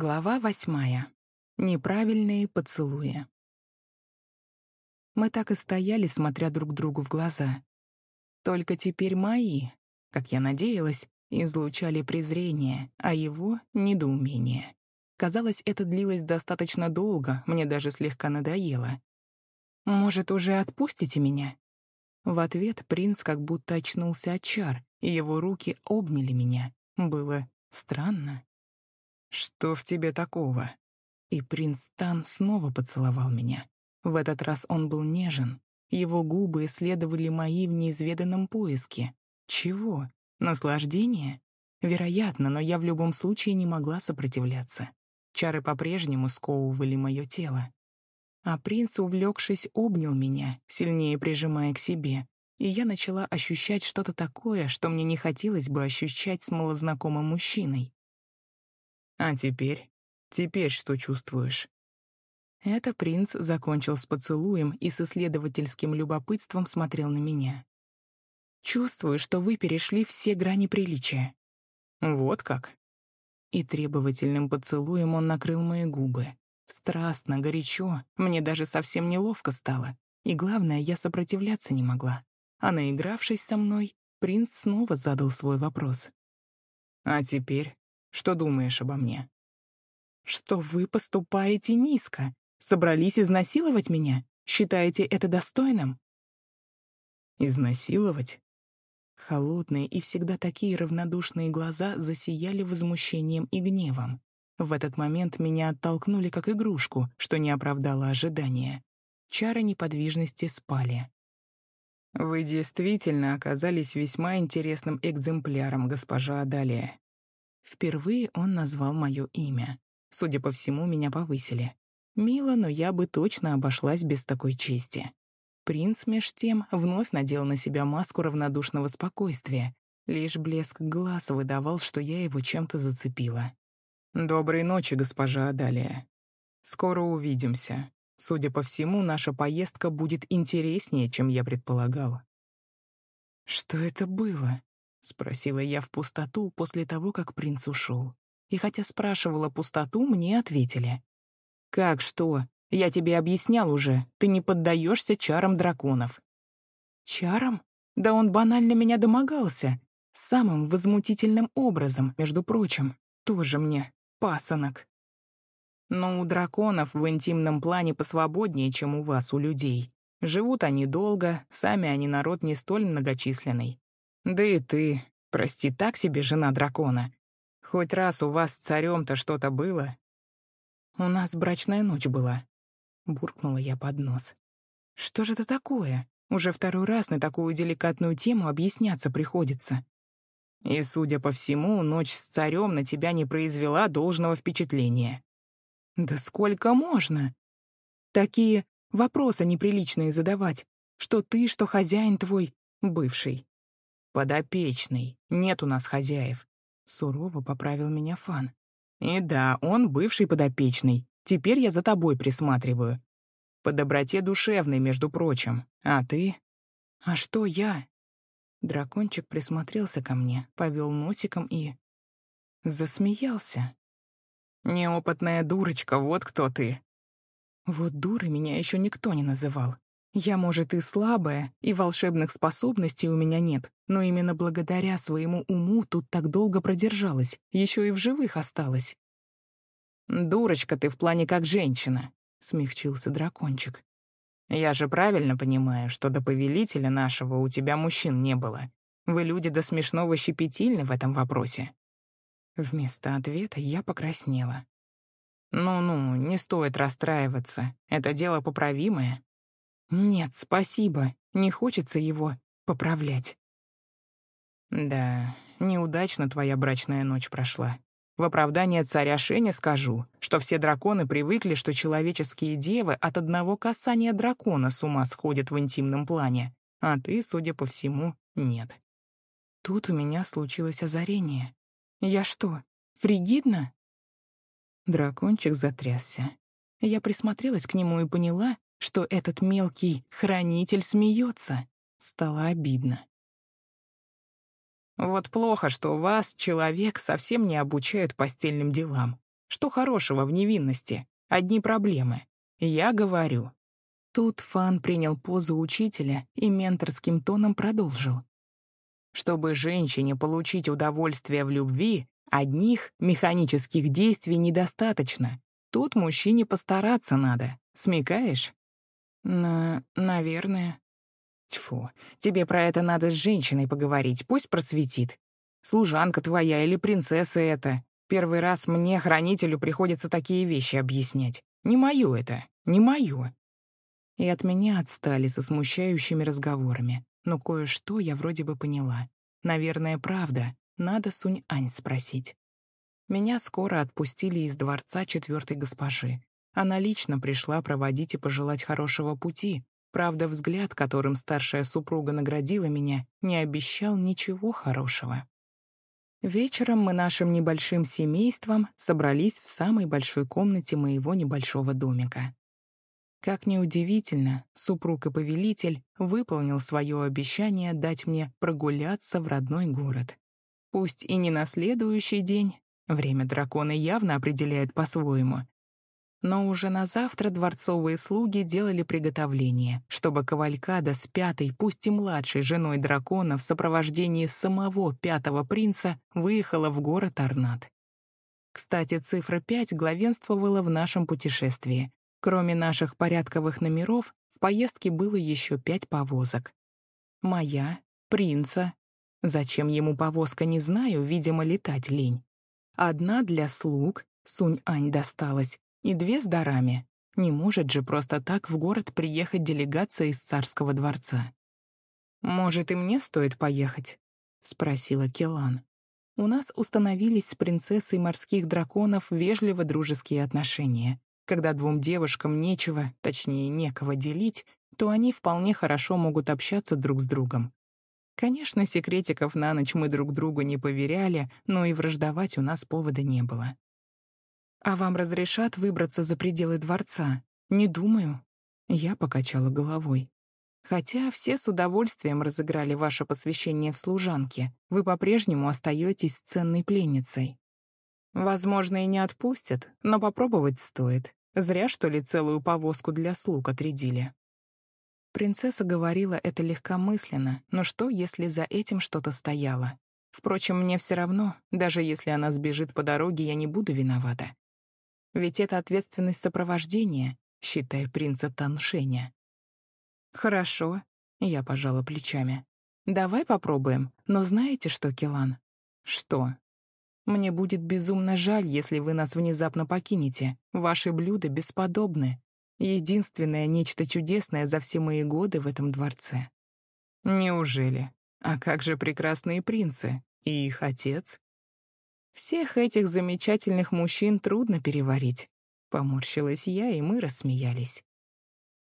Глава восьмая. Неправильные поцелуи. Мы так и стояли, смотря друг другу в глаза. Только теперь мои, как я надеялась, излучали презрение, а его — недоумение. Казалось, это длилось достаточно долго, мне даже слегка надоело. «Может, уже отпустите меня?» В ответ принц как будто очнулся от чар, и его руки обняли меня. Было странно. «Что в тебе такого?» И принц Тан снова поцеловал меня. В этот раз он был нежен. Его губы исследовали мои в неизведанном поиске. Чего? Наслаждение? Вероятно, но я в любом случае не могла сопротивляться. Чары по-прежнему сковывали мое тело. А принц, увлекшись, обнял меня, сильнее прижимая к себе, и я начала ощущать что-то такое, что мне не хотелось бы ощущать с малознакомым мужчиной. А теперь? Теперь что чувствуешь? Это принц закончил с поцелуем и с исследовательским любопытством смотрел на меня. Чувствую, что вы перешли все грани приличия. Вот как? И требовательным поцелуем он накрыл мои губы. Страстно, горячо, мне даже совсем неловко стало. И главное, я сопротивляться не могла. А наигравшись со мной, принц снова задал свой вопрос. «А теперь что думаешь обо мне?» «Что вы поступаете низко. Собрались изнасиловать меня? Считаете это достойным?» «Изнасиловать?» Холодные и всегда такие равнодушные глаза засияли возмущением и гневом. В этот момент меня оттолкнули как игрушку, что не оправдало ожидания. Чары неподвижности спали. «Вы действительно оказались весьма интересным экземпляром, госпожа Адалия. Впервые он назвал мое имя. Судя по всему, меня повысили. Мило, но я бы точно обошлась без такой чести. Принц, меж тем, вновь надел на себя маску равнодушного спокойствия. Лишь блеск глаз выдавал, что я его чем-то зацепила. «Доброй ночи, госпожа Адалия. Скоро увидимся. Судя по всему, наша поездка будет интереснее, чем я предполагал». Что это было? — спросила я в пустоту после того, как принц ушел. И хотя спрашивала пустоту, мне ответили. «Как что? Я тебе объяснял уже. Ты не поддаешься чарам драконов». «Чарам? Да он банально меня домогался. Самым возмутительным образом, между прочим. Тоже мне пасынок». Но у драконов в интимном плане посвободнее, чем у вас, у людей. Живут они долго, сами они народ не столь многочисленный. Да и ты, прости, так себе жена дракона. Хоть раз у вас с царем-то что-то было? У нас брачная ночь была. Буркнула я под нос. Что же это такое? Уже второй раз на такую деликатную тему объясняться приходится. И, судя по всему, ночь с царем на тебя не произвела должного впечатления. Да сколько можно? Такие вопросы неприличные задавать, что ты, что хозяин твой, бывший. «Подопечный. Нет у нас хозяев». Сурово поправил меня Фан. «И да, он бывший подопечный. Теперь я за тобой присматриваю. По доброте душевной, между прочим. А ты?» «А что я?» Дракончик присмотрелся ко мне, повел носиком и... Засмеялся. «Неопытная дурочка, вот кто ты!» Вот дурой меня еще никто не называл. Я, может, и слабая, и волшебных способностей у меня нет, но именно благодаря своему уму тут так долго продержалась, еще и в живых осталась. «Дурочка ты в плане как женщина», — смягчился дракончик. «Я же правильно понимаю, что до повелителя нашего у тебя мужчин не было. Вы люди до смешного щепетильны в этом вопросе». Вместо ответа я покраснела. «Ну-ну, не стоит расстраиваться. Это дело поправимое. Нет, спасибо, не хочется его поправлять. Да, неудачно твоя брачная ночь прошла. В оправдание царя Шеня скажу, что все драконы привыкли, что человеческие девы от одного касания дракона с ума сходят в интимном плане, а ты, судя по всему, нет. Тут у меня случилось озарение. Я что, фригидна? Дракончик затрясся. Я присмотрелась к нему и поняла, что этот мелкий хранитель смеется. Стало обидно. Вот плохо, что вас, человек, совсем не обучают постельным делам. Что хорошего в невинности? Одни проблемы. Я говорю». Тут Фан принял позу учителя и менторским тоном продолжил. Чтобы женщине получить удовольствие в любви, одних механических действий недостаточно. Тут мужчине постараться надо. Смекаешь? На... наверное. Тьфу, тебе про это надо с женщиной поговорить, пусть просветит. Служанка твоя или принцесса это. Первый раз мне, хранителю, приходится такие вещи объяснять. Не мою это, не мою. И от меня отстали со смущающими разговорами. Но кое-что я вроде бы поняла. Наверное, правда. Надо Сунь-Ань спросить. Меня скоро отпустили из дворца четвертой госпожи. Она лично пришла проводить и пожелать хорошего пути. Правда, взгляд, которым старшая супруга наградила меня, не обещал ничего хорошего. Вечером мы нашим небольшим семейством собрались в самой большой комнате моего небольшого домика. Как ни удивительно, супруг и повелитель выполнил свое обещание дать мне прогуляться в родной город. Пусть и не на следующий день, время дракона явно определяют по-своему, но уже на завтра дворцовые слуги делали приготовления, чтобы Кавалькада с пятой, пусть и младшей женой дракона в сопровождении самого пятого принца выехала в город Арнат. Кстати, цифра 5 главенствовала в нашем путешествии. Кроме наших порядковых номеров, в поездке было еще пять повозок. Моя, принца. Зачем ему повозка, не знаю, видимо, летать лень. Одна для слуг, Сунь-Ань досталась, и две с дарами. Не может же просто так в город приехать делегация из царского дворца. «Может, и мне стоит поехать?» — спросила Келан. У нас установились с принцессой морских драконов вежливо-дружеские отношения. Когда двум девушкам нечего, точнее, некого делить, то они вполне хорошо могут общаться друг с другом. Конечно, секретиков на ночь мы друг другу не поверяли, но и враждовать у нас повода не было. «А вам разрешат выбраться за пределы дворца?» «Не думаю». Я покачала головой. «Хотя все с удовольствием разыграли ваше посвящение в служанке. Вы по-прежнему остаетесь ценной пленницей. Возможно, и не отпустят, но попробовать стоит. Зря, что ли, целую повозку для слуг отрядили. Принцесса говорила это легкомысленно, но что, если за этим что-то стояло? Впрочем, мне все равно, даже если она сбежит по дороге, я не буду виновата. Ведь это ответственность сопровождения, считай принца Таншеня. «Хорошо», — я пожала плечами. «Давай попробуем, но знаете что, Келан?» «Что?» Мне будет безумно жаль, если вы нас внезапно покинете. Ваши блюда бесподобны. Единственное нечто чудесное за все мои годы в этом дворце. Неужели? А как же прекрасные принцы? И их отец? Всех этих замечательных мужчин трудно переварить. Поморщилась я, и мы рассмеялись.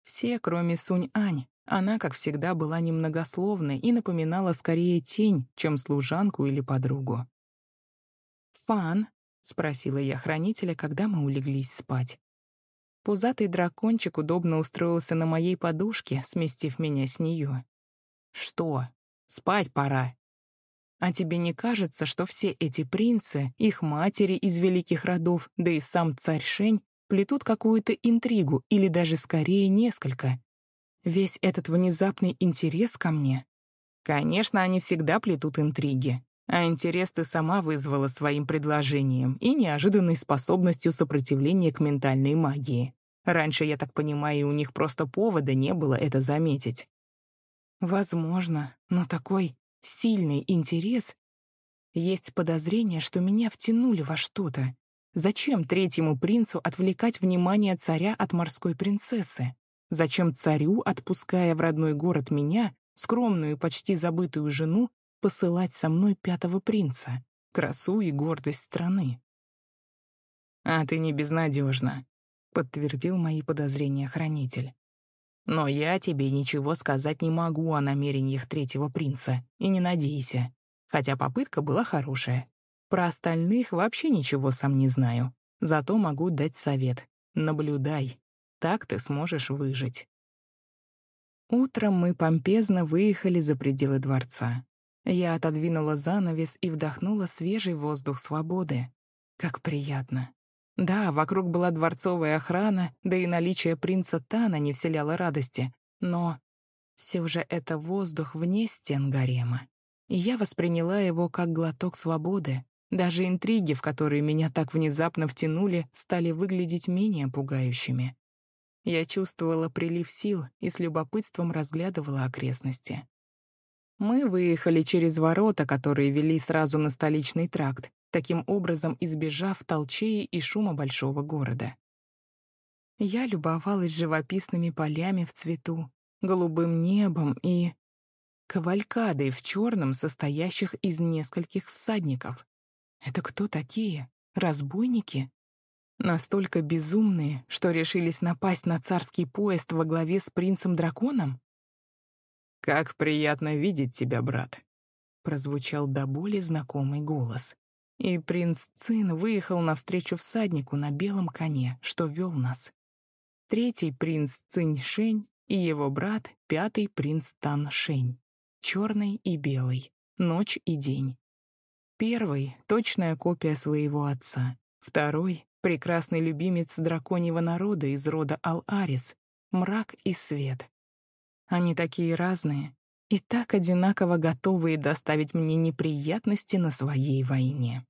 Все, кроме Сунь-Ань. Она, как всегда, была немногословной и напоминала скорее тень, чем служанку или подругу. «Фан?» — спросила я хранителя, когда мы улеглись спать. Пузатый дракончик удобно устроился на моей подушке, сместив меня с нее. «Что? Спать пора!» А тебе не кажется, что все эти принцы, их матери из великих родов, да и сам царь Шень плетут какую-то интригу или даже скорее несколько? Весь этот внезапный интерес ко мне? Конечно, они всегда плетут интриги. А интерес ты сама вызвала своим предложением и неожиданной способностью сопротивления к ментальной магии. Раньше, я так понимаю, у них просто повода не было это заметить. Возможно, но такой сильный интерес... Есть подозрение, что меня втянули во что-то. Зачем третьему принцу отвлекать внимание царя от морской принцессы? Зачем царю, отпуская в родной город меня, скромную, почти забытую жену, посылать со мной пятого принца, красу и гордость страны. «А ты не безнадежна», — подтвердил мои подозрения хранитель. «Но я тебе ничего сказать не могу о намерениях третьего принца, и не надейся, хотя попытка была хорошая. Про остальных вообще ничего сам не знаю, зато могу дать совет. Наблюдай, так ты сможешь выжить». Утром мы помпезно выехали за пределы дворца. Я отодвинула занавес и вдохнула свежий воздух свободы. Как приятно. Да, вокруг была дворцовая охрана, да и наличие принца Тана не вселяло радости, но все же это воздух вне стен гарема. И я восприняла его как глоток свободы. Даже интриги, в которые меня так внезапно втянули, стали выглядеть менее пугающими. Я чувствовала прилив сил и с любопытством разглядывала окрестности. Мы выехали через ворота, которые вели сразу на столичный тракт, таким образом избежав толчеи и шума большого города. Я любовалась живописными полями в цвету, голубым небом и... кавалькадой в черном, состоящих из нескольких всадников. Это кто такие? Разбойники? Настолько безумные, что решились напасть на царский поезд во главе с принцем-драконом? «Как приятно видеть тебя, брат», — прозвучал до боли знакомый голос. И принц Цин выехал навстречу всаднику на белом коне, что вел нас. Третий принц Цинь Шень и его брат, пятый принц Тан Шень. Черный и белый, ночь и день. Первый — точная копия своего отца. Второй — прекрасный любимец драконьего народа из рода Ал-Арис, мрак и свет. Они такие разные и так одинаково готовые доставить мне неприятности на своей войне.